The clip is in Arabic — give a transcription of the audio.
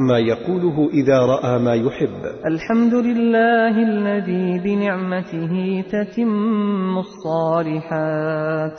ما يقوله إذا رأى ما يحب. الحمد لله الذي بنعمته تتم الصالحات.